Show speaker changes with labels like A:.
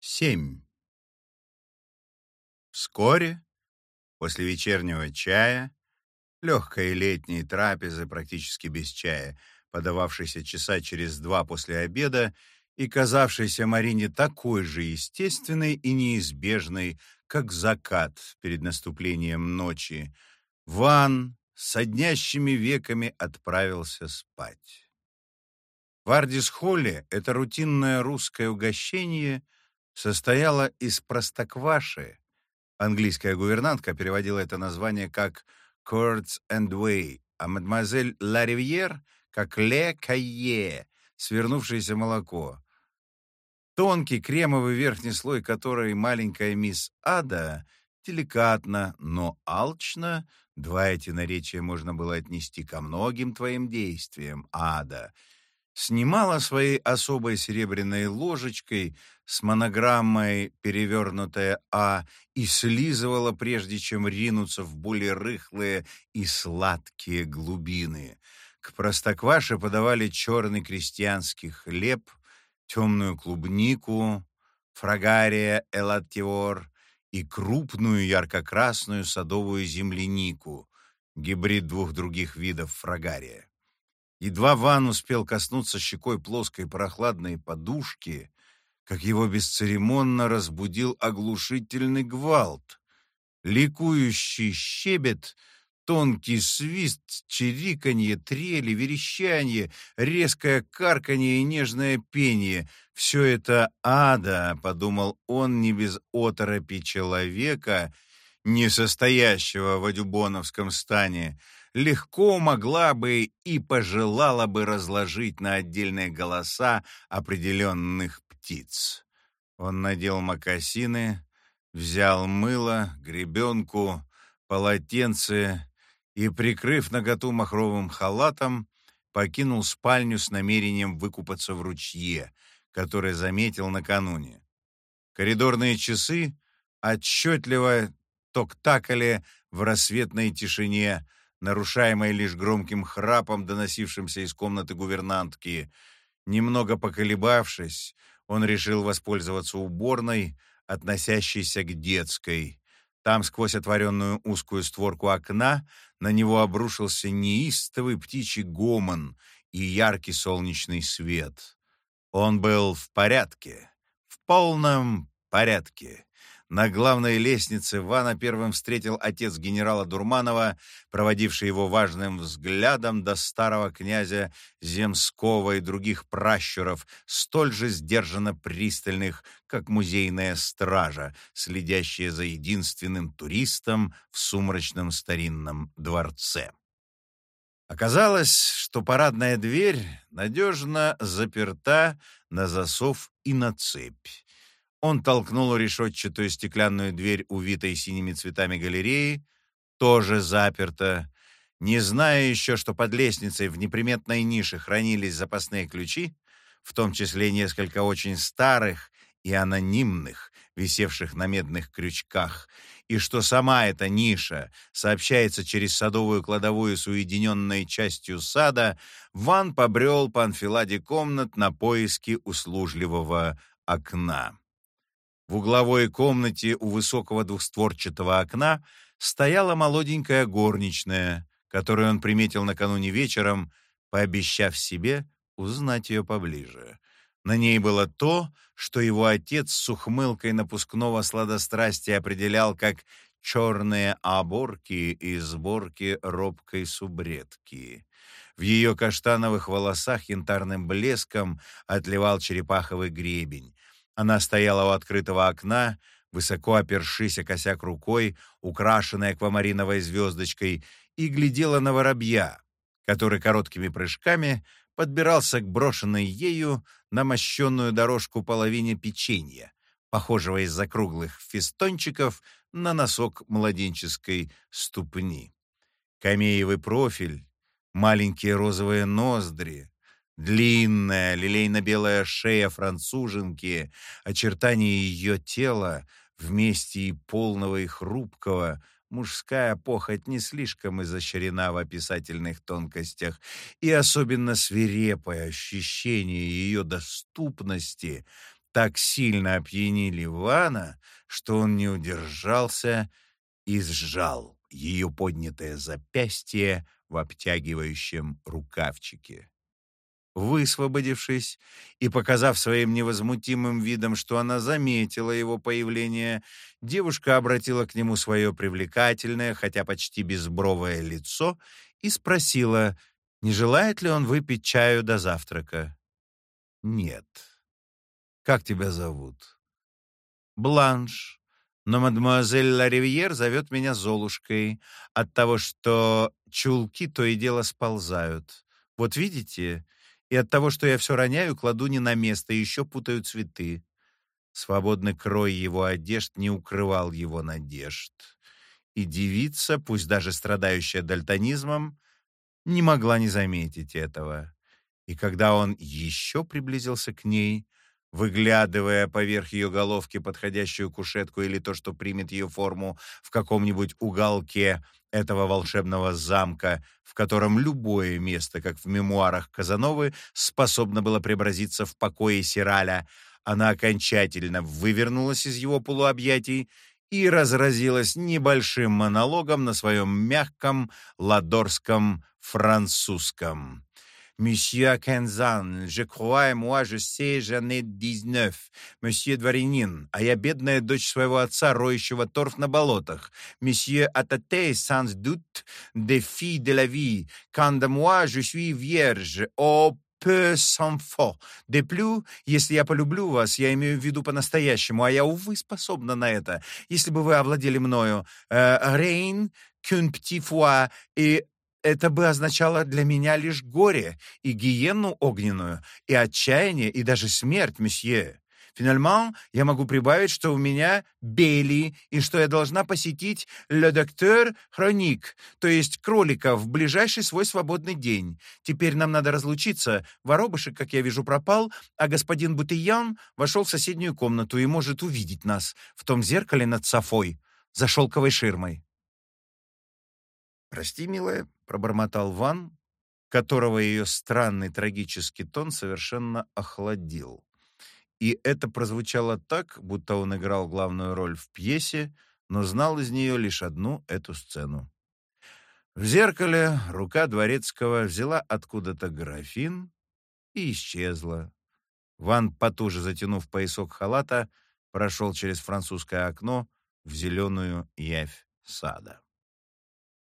A: Семь. Вскоре, после вечернего чая, легкой летней трапезы практически без чая, подававшейся часа через два после обеда и казавшейся Марине такой же естественной и неизбежной, как закат перед наступлением ночи, Ван с соднящими веками отправился спать. В Ардис-холле это рутинное русское угощение состояло из простокваши. Английская гувернантка переводила это название как «Courts and Way», а мадемуазель Ларивьер как «Ле Кайе», свернувшееся молоко. Тонкий кремовый верхний слой которой маленькая мисс Ада деликатно, но алчно, два эти наречия можно было отнести ко многим твоим действиям, Ада, снимала своей особой серебряной ложечкой с монограммой перевернутая «А» и слизывала, прежде чем ринуться в более рыхлые и сладкие глубины. К простокваше подавали черный крестьянский хлеб — темную клубнику, фрагария элатиор и крупную ярко-красную садовую землянику, гибрид двух других видов фрагария. Едва Ван успел коснуться щекой плоской прохладной подушки, как его бесцеремонно разбудил оглушительный гвалт. Ликующий щебет — Тонкий свист, чириканье, трели, верещанье, резкое карканье и нежное пение — все это ада, — подумал он не без оторопи человека, не состоящего в адюбоновском стане, легко могла бы и пожелала бы разложить на отдельные голоса определенных птиц. Он надел мокасины, взял мыло, гребенку, полотенце и, прикрыв наготу махровым халатом, покинул спальню с намерением выкупаться в ручье, который заметил накануне. Коридорные часы отчетливо токтакали в рассветной тишине, нарушаемой лишь громким храпом, доносившимся из комнаты гувернантки. Немного поколебавшись, он решил воспользоваться уборной, относящейся к детской. Там, сквозь отворенную узкую створку окна, на него обрушился неистовый птичий гомон и яркий солнечный свет. Он был в порядке, в полном порядке. На главной лестнице Вана первым встретил отец генерала Дурманова, проводивший его важным взглядом до старого князя Земского и других пращуров, столь же сдержанно пристальных, как музейная стража, следящая за единственным туристом в сумрачном старинном дворце. Оказалось, что парадная дверь надежно заперта на засов и на цепь. Он толкнул решетчатую стеклянную дверь, увитой синими цветами галереи, тоже заперта. Не зная еще, что под лестницей в неприметной нише хранились запасные ключи, в том числе несколько очень старых и анонимных, висевших на медных крючках, и что сама эта ниша сообщается через садовую кладовую с уединенной частью сада, Ван побрел по анфиладе комнат на поиски услужливого окна. В угловой комнате у высокого двухстворчатого окна стояла молоденькая горничная, которую он приметил накануне вечером, пообещав себе узнать ее поближе. На ней было то, что его отец с ухмылкой напускного сладострастия определял как черные оборки и сборки робкой субредки. В ее каштановых волосах янтарным блеском отливал черепаховый гребень. Она стояла у открытого окна, высоко опершись о косяк рукой, украшенной аквамариновой звездочкой, и глядела на воробья, который короткими прыжками подбирался к брошенной ею на мощенную дорожку половине печенья, похожего из-за круглых фистончиков на носок младенческой ступни. Камеевый профиль, маленькие розовые ноздри, Длинная, лилейно-белая шея француженки, очертания ее тела, вместе и полного и хрупкого, Мужская похоть не слишком изощрена в описательных тонкостях, и особенно свирепое ощущение ее доступности так сильно опьянили Ивана, что он не удержался и сжал ее поднятое запястье в обтягивающем рукавчике. Высвободившись и показав своим невозмутимым видом, что она заметила его появление, девушка обратила к нему свое привлекательное, хотя почти безбровое лицо и спросила, не желает ли он выпить чаю до завтрака. «Нет». «Как тебя зовут?» «Бланш но мадемуазель Ларивьер зовет меня Золушкой от того, что чулки то и дело сползают. Вот видите? И от того, что я все роняю, кладу не на место, еще путаю цветы. Свободный крой его одежд не укрывал его надежд. И девица, пусть даже страдающая дальтонизмом, не могла не заметить этого. И когда он еще приблизился к ней, выглядывая поверх ее головки подходящую кушетку или то, что примет ее форму в каком-нибудь уголке этого волшебного замка, в котором любое место, как в мемуарах Казановы, способно было преобразиться в покое Сираля, она окончательно вывернулась из его полуобъятий и разразилась небольшим монологом на своем мягком ладорском французском. Monsieur Кензан, je crois, moi, je sais, j'en ai dix-neuf. Monsieur Дворянин, а я бедная дочь своего отца, роющего торф на болотах. Monsieur Атате, sans doute, des filles de la vie. Quand de moi, je suis vierge. Oh, peu sans faux. De plus, если я полюблю вас, я имею в виду по-настоящему, а я, увы, способна на это. Если бы вы овладели мною, Рейн, qu'un petit fois, и это бы означало для меня лишь горе и гиенну огненную, и отчаяние, и даже смерть, месье. Финальман, я могу прибавить, что у меня бели, и что я должна посетить «Le Docteur Хроник», то есть кролика, в ближайший свой свободный день. Теперь нам надо разлучиться. Воробышек, как я вижу, пропал, а господин Бутыян вошел в соседнюю комнату и может увидеть нас в том зеркале над Софой за шелковой ширмой. «Прости, милая», — пробормотал Ван, которого ее странный трагический тон совершенно охладил. И это прозвучало так, будто он играл главную роль в пьесе, но знал из нее лишь одну эту сцену. В зеркале рука дворецкого взяла откуда-то графин и исчезла. Ван, потуже затянув поясок халата, прошел через французское окно в зеленую явь сада.